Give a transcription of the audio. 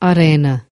arena.